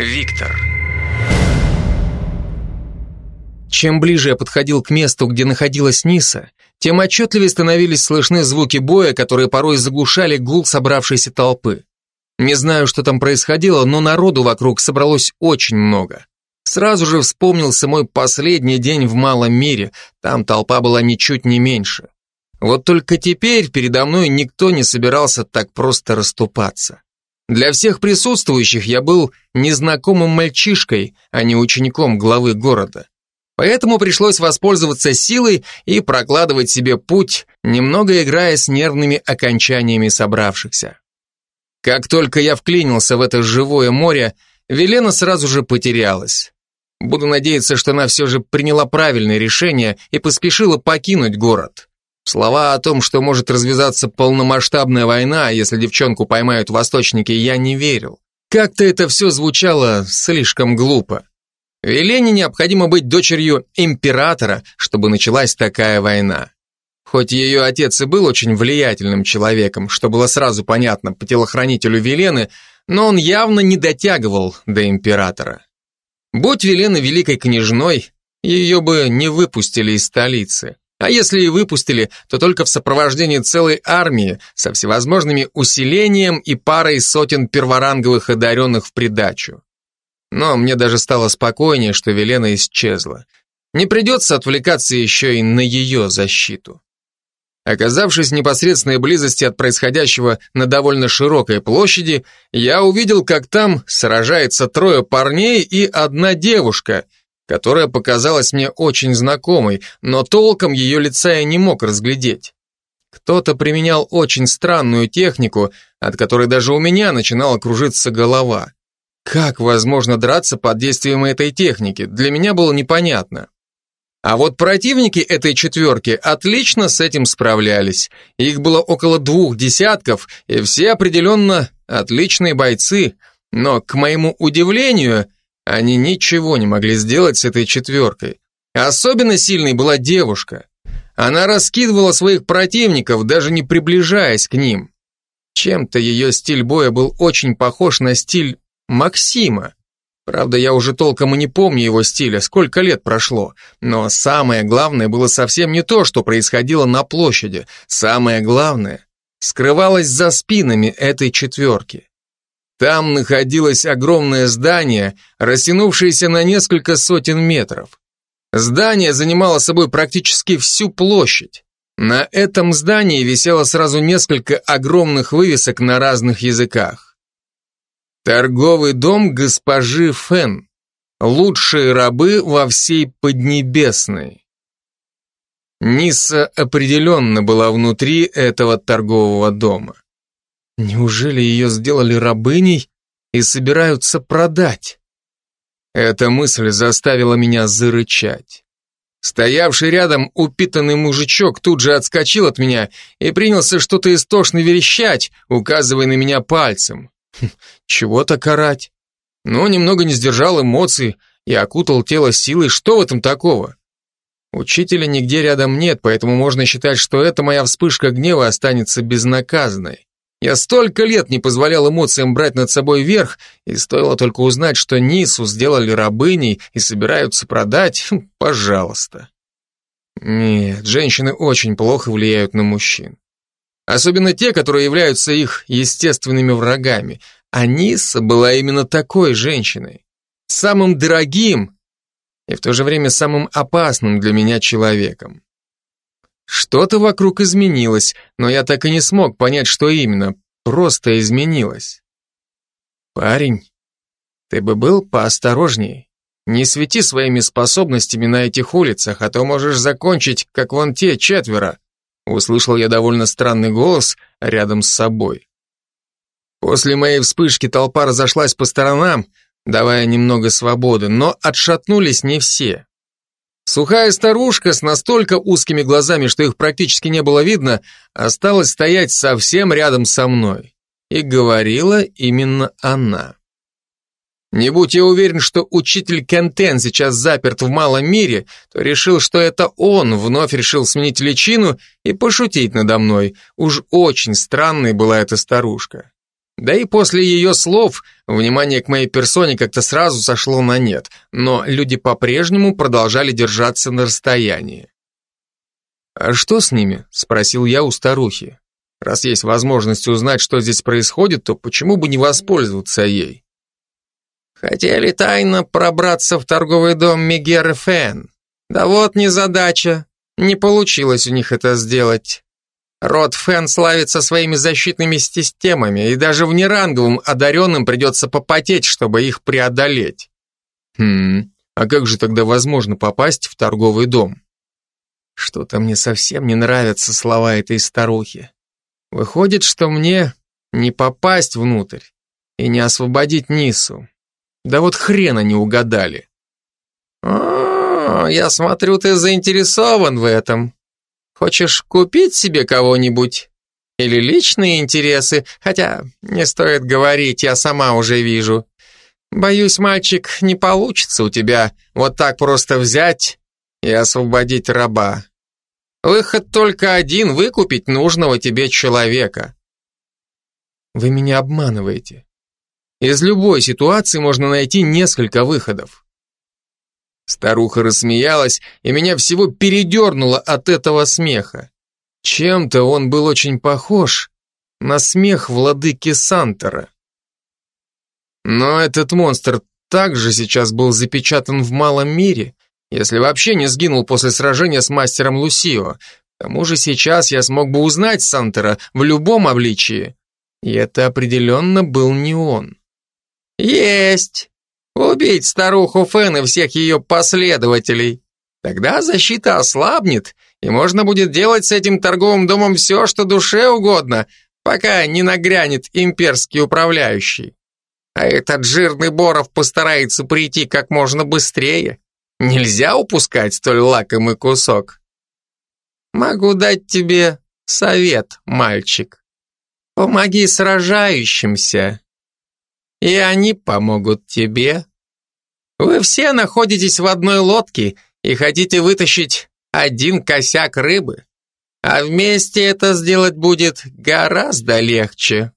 Виктор. Чем ближе я подходил к месту, где находилась Ниса, тем отчетливее становились слышны звуки боя, которые порой заглушали гул собравшейся толпы. Не знаю, что там происходило, но народу вокруг собралось очень много. Сразу же вспомнился мой последний день в малом мире, там толпа была ничуть не меньше. Вот только теперь передо мной никто не собирался так просто расступаться. Для всех присутствующих я был незнакомым мальчишкой, а не учеником главы города. Поэтому пришлось воспользоваться силой и прокладывать себе путь, немного играя с нервными окончаниями собравшихся. Как только я вклинился в это живое море, Велена сразу же потерялась. Буду надеяться, что она все же приняла правильное решение и поспешила покинуть город. Слова о том, что может развязаться полномасштабная война, если девчонку поймают восточники, я не верил. Как-то это все звучало слишком глупо. Велене необходимо быть дочерью императора, чтобы началась такая война. Хоть ее отец и был очень влиятельным человеком, что было сразу понятно по телохранителю Велены, но он явно не дотягивал до императора. Будь Велена великой княжной, ее бы не выпустили из столицы. А если и выпустили, то только в сопровождении целой армии со всевозможными усилением и парой сотен перворанговых одаренных в придачу. Но мне даже стало спокойнее, что Велена исчезла. Не придется отвлекаться еще и на ее защиту. Оказавшись в непосредственной близости от происходящего на довольно широкой площади, я увидел, как там сражается трое парней и одна девушка, которая показалась мне очень знакомой, но толком ее лица я не мог разглядеть. Кто-то применял очень странную технику, от которой даже у меня начинала кружиться голова. Как возможно драться под действием этой техники, для меня было непонятно. А вот противники этой четверки отлично с этим справлялись. Их было около двух десятков, и все определенно отличные бойцы. Но, к моему удивлению, они ничего не могли сделать с этой четверкой. Особенно сильной была девушка. Она раскидывала своих противников, даже не приближаясь к ним. Чем-то ее стиль боя был очень похож на стиль Максима. Правда, я уже толком и не помню его стиля, сколько лет прошло. Но самое главное было совсем не то, что происходило на площади. Самое главное скрывалось за спинами этой четверки. Там находилось огромное здание, растянувшееся на несколько сотен метров. Здание занимало собой практически всю площадь. На этом здании висело сразу несколько огромных вывесок на разных языках. Торговый дом госпожи Фен. Лучшие рабы во всей Поднебесной. Ниса определенно была внутри этого торгового дома. Неужели ее сделали рабыней и собираются продать? Эта мысль заставила меня зарычать. Стоявший рядом упитанный мужичок тут же отскочил от меня и принялся что-то истошно верещать, указывая на меня пальцем. Чего-то карать. Но немного не сдержал эмоций и окутал тело силой. Что в этом такого? Учителя нигде рядом нет, поэтому можно считать, что эта моя вспышка гнева останется безнаказанной. Я столько лет не позволял эмоциям брать над собой верх, и стоило только узнать, что Нису сделали рабыней и собираются продать, хм, пожалуйста. Нет, женщины очень плохо влияют на мужчин. Особенно те, которые являются их естественными врагами. Аниса была именно такой женщиной. Самым дорогим и в то же время самым опасным для меня человеком. Что-то вокруг изменилось, но я так и не смог понять, что именно. Просто изменилось. Парень, ты бы был поосторожней. Не свети своими способностями на этих улицах, а то можешь закончить, как вон те четверо. Услышал я довольно странный голос рядом с собой. После моей вспышки толпа разошлась по сторонам, давая немного свободы, но отшатнулись не все. Сухая старушка с настолько узкими глазами, что их практически не было видно, осталась стоять совсем рядом со мной. И говорила именно она. Не будь я уверен, что учитель Кентен сейчас заперт в малом мире, то решил, что это он вновь решил сменить личину и пошутить надо мной. Уж очень странной была эта старушка. Да и после ее слов внимание к моей персоне как-то сразу сошло на нет, но люди по-прежнему продолжали держаться на расстоянии. «А что с ними?» – спросил я у старухи. «Раз есть возможность узнать, что здесь происходит, то почему бы не воспользоваться ей?» Хотели тайно пробраться в торговый дом Мегеры Фен. Да вот незадача. Не получилось у них это сделать. Род Фэн славится своими защитными системами, и даже внеранговым одаренным придется попотеть, чтобы их преодолеть. Хм, а как же тогда возможно попасть в торговый дом? Что-то мне совсем не нравятся слова этой старухи. Выходит, что мне не попасть внутрь и не освободить Нису. Да вот хрена не угадали. О, я смотрю, ты заинтересован в этом. Хочешь купить себе кого-нибудь? Или личные интересы? Хотя не стоит говорить, я сама уже вижу. Боюсь, мальчик, не получится у тебя вот так просто взять и освободить раба. Выход только один — выкупить нужного тебе человека. Вы меня обманываете. Из любой ситуации можно найти несколько выходов. Старуха рассмеялась, и меня всего передернуло от этого смеха. Чем-то он был очень похож на смех владыки Сантора. Но этот монстр также сейчас был запечатан в малом мире, если вообще не сгинул после сражения с мастером Лусио. К тому же сейчас я смог бы узнать Сантера в любом обличии. И это определенно был не он. «Есть!» Убить старуху Фен и всех ее последователей. Тогда защита ослабнет, и можно будет делать с этим торговым домом все, что душе угодно, пока не нагрянет имперский управляющий. А этот жирный Боров постарается прийти как можно быстрее. Нельзя упускать столь лакомый кусок. Могу дать тебе совет, мальчик. Помоги сражающимся и они помогут тебе. Вы все находитесь в одной лодке и хотите вытащить один косяк рыбы, а вместе это сделать будет гораздо легче.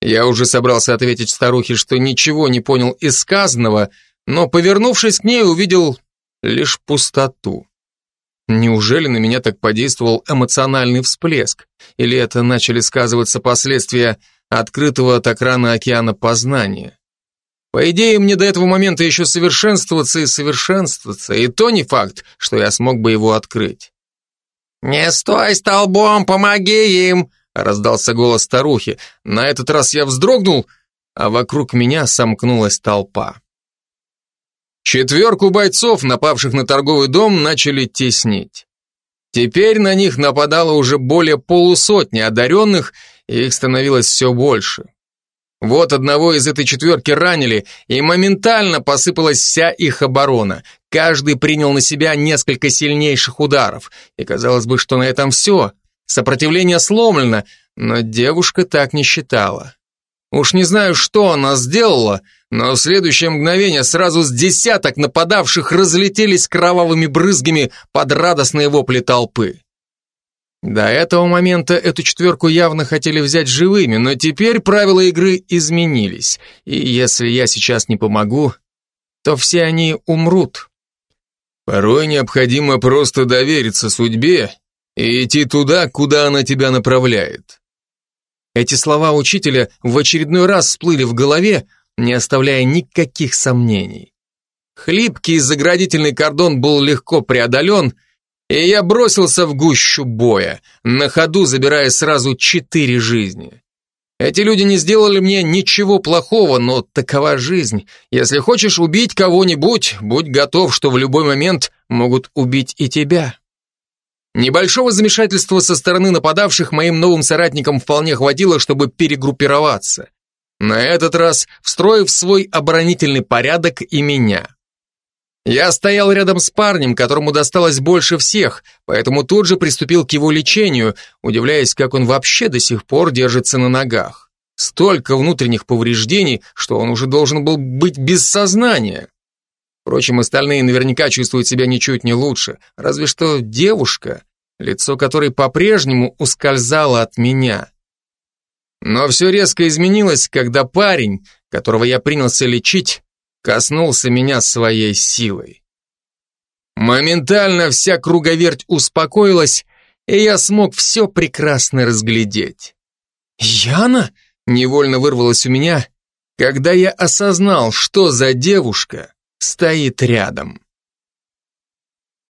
Я уже собрался ответить старухе, что ничего не понял из сказанного, но, повернувшись к ней, увидел лишь пустоту. Неужели на меня так подействовал эмоциональный всплеск? Или это начали сказываться последствия открытого так рано океана познания. По идее, мне до этого момента еще совершенствоваться и совершенствоваться, и то не факт, что я смог бы его открыть. «Не стой столбом, помоги им!» раздался голос старухи. На этот раз я вздрогнул, а вокруг меня сомкнулась толпа. Четверку бойцов, напавших на торговый дом, начали теснить. Теперь на них нападало уже более полусотни одаренных, и их становилось все больше. Вот одного из этой четверки ранили, и моментально посыпалась вся их оборона. Каждый принял на себя несколько сильнейших ударов, и казалось бы, что на этом все. Сопротивление сломлено, но девушка так не считала. Уж не знаю, что она сделала, но в следующее мгновение сразу с десяток нападавших разлетелись кровавыми брызгами под радостные вопли толпы. До этого момента эту четверку явно хотели взять живыми, но теперь правила игры изменились, и если я сейчас не помогу, то все они умрут. Порой необходимо просто довериться судьбе и идти туда, куда она тебя направляет. Эти слова учителя в очередной раз всплыли в голове, не оставляя никаких сомнений. Хлипкий заградительный кордон был легко преодолен, и я бросился в гущу боя, на ходу забирая сразу четыре жизни. Эти люди не сделали мне ничего плохого, но такова жизнь. Если хочешь убить кого-нибудь, будь готов, что в любой момент могут убить и тебя. Небольшого замешательства со стороны нападавших моим новым соратникам вполне хватило, чтобы перегруппироваться. На этот раз встроив свой оборонительный порядок и меня. Я стоял рядом с парнем, которому досталось больше всех, поэтому тут же приступил к его лечению, удивляясь, как он вообще до сих пор держится на ногах. Столько внутренних повреждений, что он уже должен был быть без сознания. Впрочем, остальные наверняка чувствуют себя ничуть не лучше, разве что девушка, лицо которой по-прежнему ускользало от меня. Но все резко изменилось, когда парень, которого я принялся лечить, коснулся меня своей силой. Моментально вся круговерть успокоилась, и я смог все прекрасно разглядеть. «Яна?» — невольно вырвалось у меня, когда я осознал, что за девушка стоит рядом.